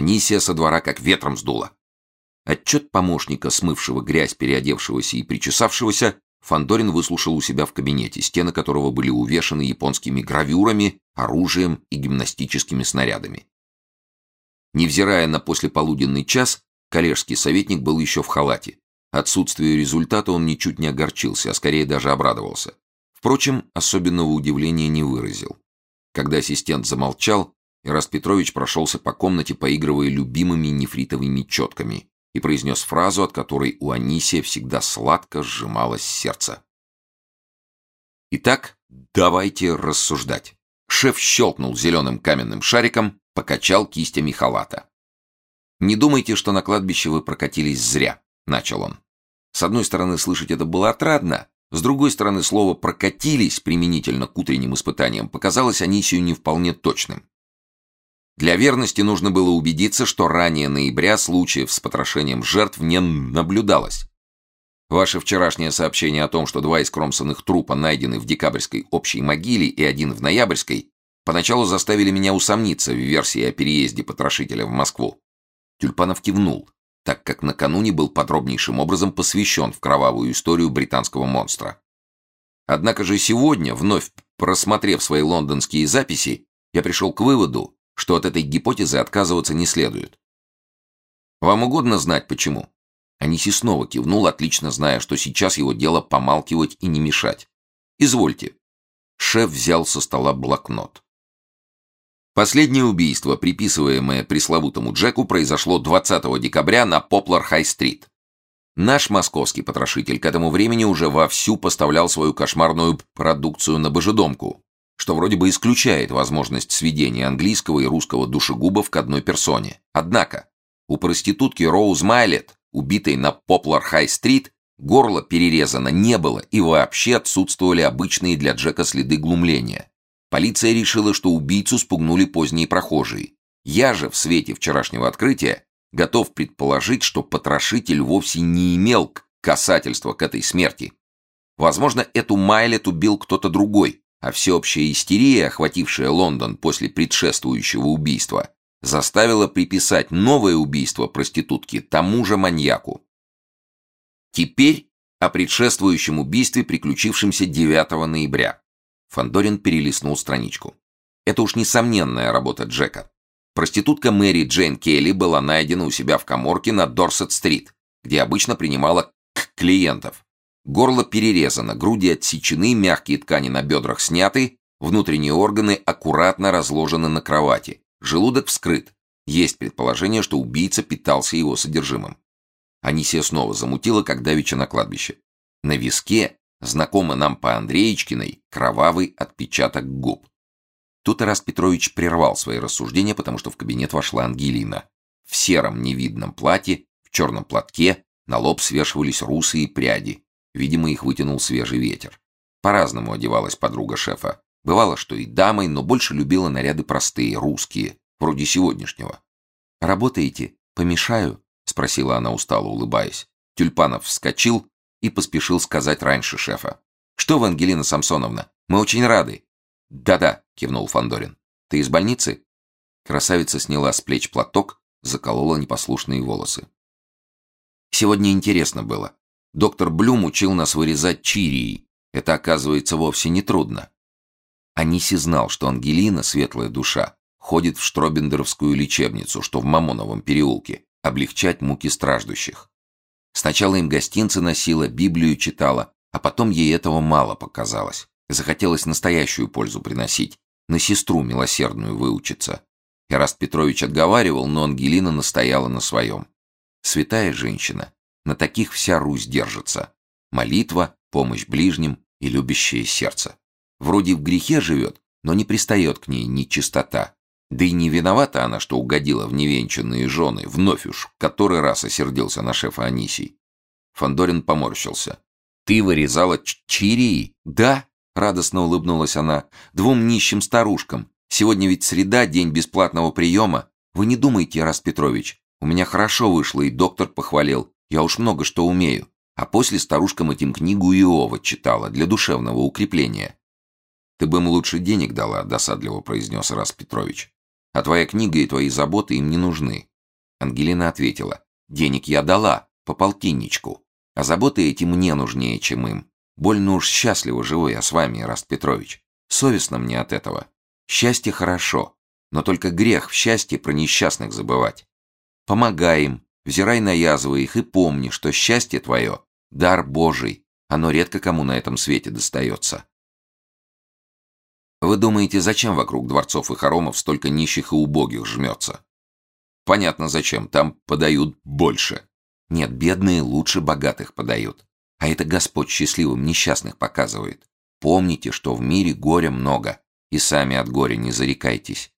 Анисия со двора как ветром сдула. Отчет помощника, смывшего грязь, переодевшегося и причесавшегося, Фандорин выслушал у себя в кабинете, стены которого были увешаны японскими гравюрами, оружием и гимнастическими снарядами. Невзирая на послеполуденный час, коллежский советник был еще в халате. Отсутствию результата он ничуть не огорчился, а скорее даже обрадовался. Впрочем, особенного удивления не выразил. Когда ассистент замолчал, Ираст Петрович прошелся по комнате, поигрывая любимыми нефритовыми четками, и произнес фразу, от которой у Анисия всегда сладко сжималось сердце. Итак, давайте рассуждать. Шеф щелкнул зеленым каменным шариком, покачал кистями халата. «Не думайте, что на кладбище вы прокатились зря», — начал он. С одной стороны, слышать это было отрадно, с другой стороны, слово «прокатились» применительно к утренним испытаниям показалось Анисию не вполне точным. Для верности нужно было убедиться, что ранее ноября случаев с потрошением жертв не наблюдалось. Ваше вчерашнее сообщение о том, что два искромсанных трупа найдены в декабрьской общей могиле и один в ноябрьской, поначалу заставили меня усомниться в версии о переезде потрошителя в Москву. Тюльпанов кивнул, так как накануне был подробнейшим образом посвящен в кровавую историю британского монстра. Однако же сегодня, вновь просмотрев свои лондонские записи, я пришел к выводу, что от этой гипотезы отказываться не следует. Вам угодно знать, почему? Аниси снова кивнул, отлично зная, что сейчас его дело помалкивать и не мешать. «Извольте». Шеф взял со стола блокнот. Последнее убийство, приписываемое пресловутому Джеку, произошло 20 декабря на Поплар-Хай-стрит. Наш московский потрошитель к этому времени уже вовсю поставлял свою кошмарную продукцию на божедомку, что вроде бы исключает возможность сведения английского и русского душегубов к одной персоне. Однако, у проститутки Роуз Майлет убитой на Поплар-Хай-стрит, горло перерезано не было и вообще отсутствовали обычные для Джека следы глумления. Полиция решила, что убийцу спугнули поздние прохожие. Я же в свете вчерашнего открытия готов предположить, что потрошитель вовсе не имел касательства к этой смерти. Возможно, эту Майлет убил кто-то другой, а всеобщая истерия, охватившая Лондон после предшествующего убийства, заставила приписать новое убийство проститутки тому же маньяку. Теперь о предшествующем убийстве, приключившемся 9 ноября. Фандорин перелистнул страничку. Это уж несомненная работа Джека. Проститутка Мэри Джейн Келли была найдена у себя в коморке на Дорсет-стрит, где обычно принимала клиентов. Горло перерезано, груди отсечены, мягкие ткани на бедрах сняты, внутренние органы аккуратно разложены на кровати. Желудок вскрыт. Есть предположение, что убийца питался его содержимым. Анисия снова замутила, как давеча на кладбище. На виске, знакомый нам по Андреечкиной, кровавый отпечаток губ. Тут Ирас Петрович прервал свои рассуждения, потому что в кабинет вошла Ангелина. В сером невидном платье, в черном платке, на лоб свешивались русые пряди. Видимо, их вытянул свежий ветер. По-разному одевалась подруга шефа. Бывало, что и дамой, но больше любила наряды простые, русские, вроде сегодняшнего. «Работаете? Помешаю?» — спросила она устало, улыбаясь. Тюльпанов вскочил и поспешил сказать раньше шефа. «Что вы, Ангелина Самсоновна? Мы очень рады!» «Да-да», — кивнул Фандорин. «Ты из больницы?» Красавица сняла с плеч платок, заколола непослушные волосы. «Сегодня интересно было. Доктор Блюм учил нас вырезать чирии. Это, оказывается, вовсе не трудно. Аниси знал, что Ангелина, светлая душа, ходит в Штробендеровскую лечебницу, что в Мамоновом переулке, облегчать муки страждущих. Сначала им гостинцы носила, Библию читала, а потом ей этого мало показалось. Захотелось настоящую пользу приносить, на сестру милосердную выучиться. Эраст Петрович отговаривал, но Ангелина настояла на своем. Святая женщина, на таких вся Русь держится. Молитва, помощь ближним и любящее сердце. Вроде в грехе живет, но не пристает к ней ни чистота. Да и не виновата она, что угодила в невенчанные жены, вновь уж, который раз осердился на шефа Анисий. Фандорин поморщился. «Ты вырезала чирии?» «Да», — радостно улыбнулась она, — «двум нищим старушкам. Сегодня ведь среда, день бесплатного приема. Вы не думайте, Рас Петрович, у меня хорошо вышло, и доктор похвалил. Я уж много что умею. А после старушкам этим книгу Иова читала для душевного укрепления. «Ты бы им лучше денег дала», — досадливо произнес Рас Петрович. «А твоя книга и твои заботы им не нужны. Ангелина ответила. Денег я дала, по полтинничку. А заботы эти мне нужнее, чем им. Больно уж счастливо живу я с вами, Раст Петрович. Совестно мне от этого. Счастье хорошо, но только грех в счастье про несчастных забывать. Помогай им, взирай на язвы их и помни, что счастье твое — дар Божий, оно редко кому на этом свете достается. Вы думаете, зачем вокруг дворцов и хоромов столько нищих и убогих жмется? Понятно зачем, там подают больше. Нет, бедные лучше богатых подают. А это Господь счастливым несчастных показывает. Помните, что в мире горя много, и сами от горя не зарекайтесь.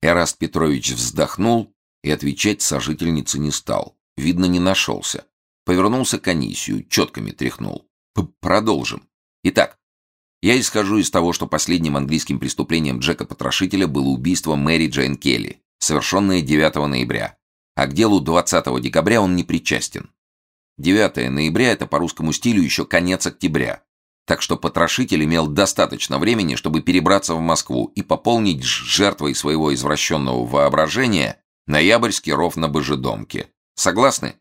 Эраст Петрович вздохнул и отвечать сожительнице не стал. Видно, не нашелся. Повернулся к Анисию, четками тряхнул. П Продолжим. Итак, я исхожу из того, что последним английским преступлением Джека Потрошителя было убийство Мэри Джейн Келли, совершенное 9 ноября. А к делу 20 декабря он не причастен. 9 ноября – это по русскому стилю еще конец октября. Так что потрошитель имел достаточно времени, чтобы перебраться в Москву и пополнить жертвой своего извращенного воображения ноябрьский ров на Божедомке. Согласны?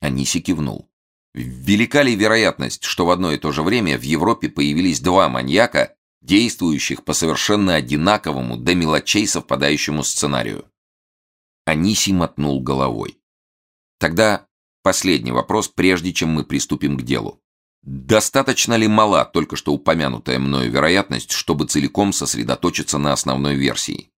Аниси кивнул. Велика ли вероятность, что в одно и то же время в Европе появились два маньяка, действующих по совершенно одинаковому до мелочей совпадающему сценарию? Аниси мотнул головой. Тогда последний вопрос, прежде чем мы приступим к делу. Достаточно ли мала только что упомянутая мною вероятность, чтобы целиком сосредоточиться на основной версии?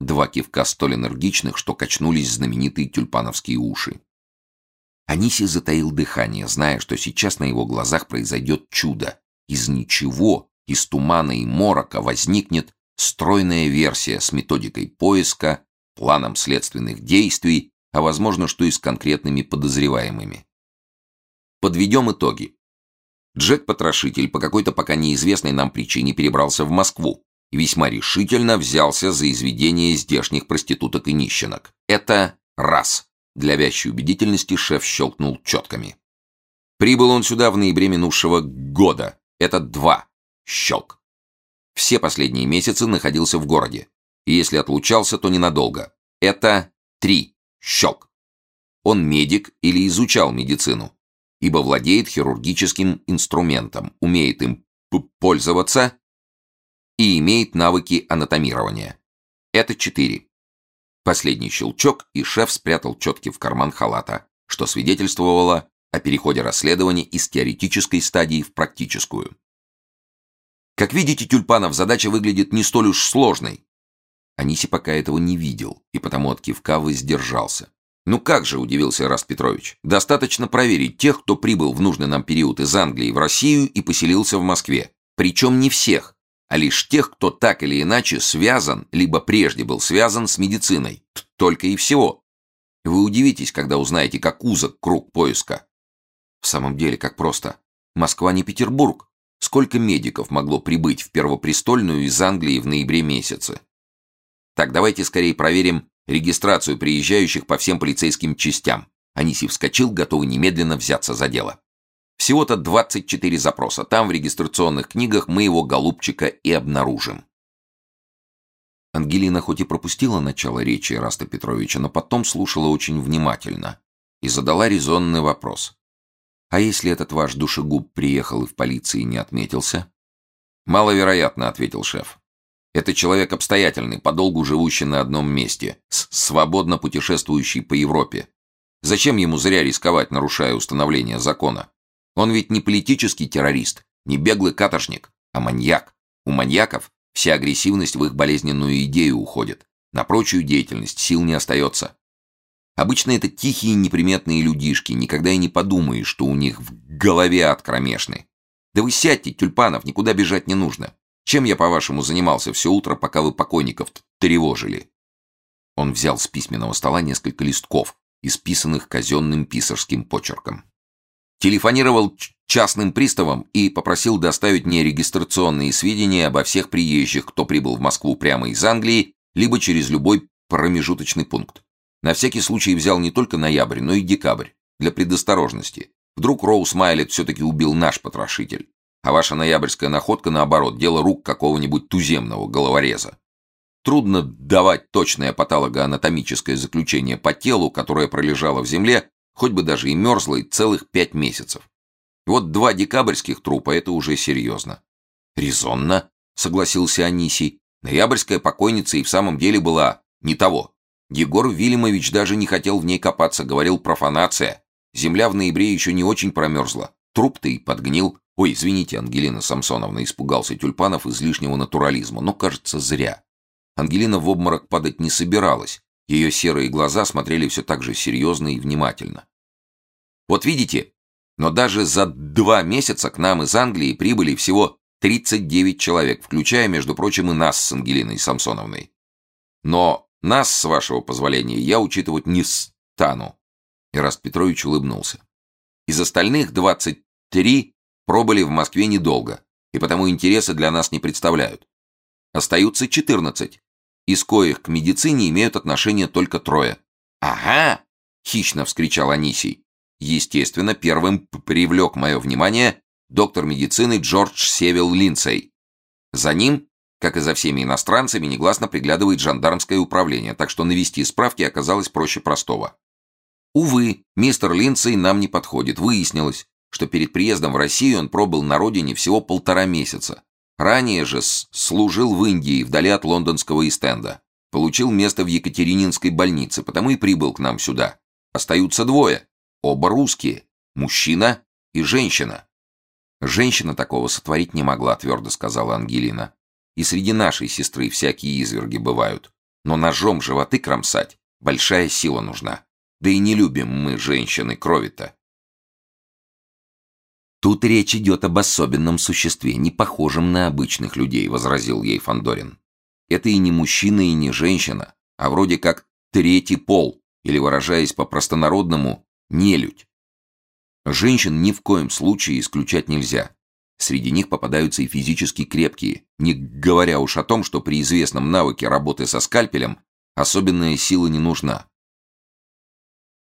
Два кивка столь энергичных, что качнулись знаменитые тюльпановские уши. Аниси затаил дыхание, зная, что сейчас на его глазах произойдет чудо. Из ничего, из тумана и морока возникнет стройная версия с методикой поиска, планом следственных действий, а возможно, что и с конкретными подозреваемыми. Подведем итоги. Джек-потрошитель по какой-то пока неизвестной нам причине перебрался в Москву весьма решительно взялся за изведение здешних проституток и нищенок. Это раз. Для вящей убедительности шеф щелкнул четками. Прибыл он сюда в ноябре минувшего года. Это два. Щелк. Все последние месяцы находился в городе. И если отлучался, то ненадолго. Это три. Щелк. Он медик или изучал медицину, ибо владеет хирургическим инструментом, умеет им пользоваться и имеет навыки анатомирования. Это четыре. Последний щелчок, и шеф спрятал четки в карман халата, что свидетельствовало о переходе расследования из теоретической стадии в практическую. Как видите, Тюльпанов задача выглядит не столь уж сложной. Аниси пока этого не видел, и потому от кивка воздержался. «Ну как же», — удивился Раст Петрович, — «достаточно проверить тех, кто прибыл в нужный нам период из Англии в Россию и поселился в Москве. Причем не всех а лишь тех, кто так или иначе связан, либо прежде был связан с медициной. Только и всего. Вы удивитесь, когда узнаете, как узок круг поиска. В самом деле, как просто. Москва не Петербург. Сколько медиков могло прибыть в Первопрестольную из Англии в ноябре месяце? Так, давайте скорее проверим регистрацию приезжающих по всем полицейским частям. Аниси вскочил, готовый немедленно взяться за дело. Всего-то 24 запроса. Там в регистрационных книгах мы его голубчика и обнаружим. Ангелина хоть и пропустила начало речи Раста Петровича, но потом слушала очень внимательно и задала резонный вопрос. «А если этот ваш душегуб приехал и в полиции не отметился?» «Маловероятно», — ответил шеф. «Это человек обстоятельный, подолгу живущий на одном месте, свободно путешествующий по Европе. Зачем ему зря рисковать, нарушая установление закона? Он ведь не политический террорист, не беглый каторжник, а маньяк. У маньяков вся агрессивность в их болезненную идею уходит. На прочую деятельность сил не остается. Обычно это тихие неприметные людишки, никогда и не подумаешь, что у них в голове ад кромешный. Да вы сядьте, тюльпанов, никуда бежать не нужно. Чем я, по-вашему, занимался все утро, пока вы покойников тревожили?» Он взял с письменного стола несколько листков, исписанных казенным писарским почерком. Телефонировал частным приставам и попросил доставить мне регистрационные сведения обо всех приезжих, кто прибыл в Москву прямо из Англии, либо через любой промежуточный пункт. На всякий случай взял не только ноябрь, но и декабрь, для предосторожности. Вдруг Роуз Майлет все-таки убил наш потрошитель, а ваша ноябрьская находка, наоборот, дело рук какого-нибудь туземного головореза. Трудно давать точное патологоанатомическое заключение по телу, которое пролежало в земле, хоть бы даже и мерзло, целых пять месяцев. Вот два декабрьских трупа — это уже серьезно. «Резонно», — согласился Анисий. «Ноябрьская покойница и в самом деле была не того. Егор Вильямович даже не хотел в ней копаться, говорил профанация. Земля в ноябре еще не очень промерзла. Труп-то и подгнил. Ой, извините, Ангелина Самсоновна, испугался тюльпанов излишнего натурализма, но, кажется, зря. Ангелина в обморок падать не собиралась. Ее серые глаза смотрели все так же серьезно и внимательно. «Вот видите, но даже за два месяца к нам из Англии прибыли всего 39 человек, включая, между прочим, и нас с Ангелиной Самсоновной. Но нас, с вашего позволения, я учитывать не стану». Ираст Петрович улыбнулся. «Из остальных 23 пробыли в Москве недолго, и потому интереса для нас не представляют. Остаются 14, из коих к медицине имеют отношение только трое. «Ага!» — хищно вскричал Анисий. Естественно, первым привлек мое внимание доктор медицины Джордж Севил Линдсей. За ним, как и за всеми иностранцами, негласно приглядывает жандармское управление, так что навести справки оказалось проще простого. Увы, мистер Линдсей нам не подходит. Выяснилось, что перед приездом в Россию он пробыл на родине всего полтора месяца, Ранее же служил в Индии, вдали от лондонского Истенда. Получил место в Екатерининской больнице, потому и прибыл к нам сюда. Остаются двое. Оба русские. Мужчина и женщина. Женщина такого сотворить не могла, твердо сказала Ангелина. И среди нашей сестры всякие изверги бывают. Но ножом животы кромсать большая сила нужна. Да и не любим мы, женщины, крови-то. «Тут речь идет об особенном существе, не похожем на обычных людей», — возразил ей Фандорин. «Это и не мужчина, и не женщина, а вроде как третий пол, или, выражаясь по-простонародному, нелюдь. Женщин ни в коем случае исключать нельзя. Среди них попадаются и физически крепкие, не говоря уж о том, что при известном навыке работы со скальпелем особенная сила не нужна.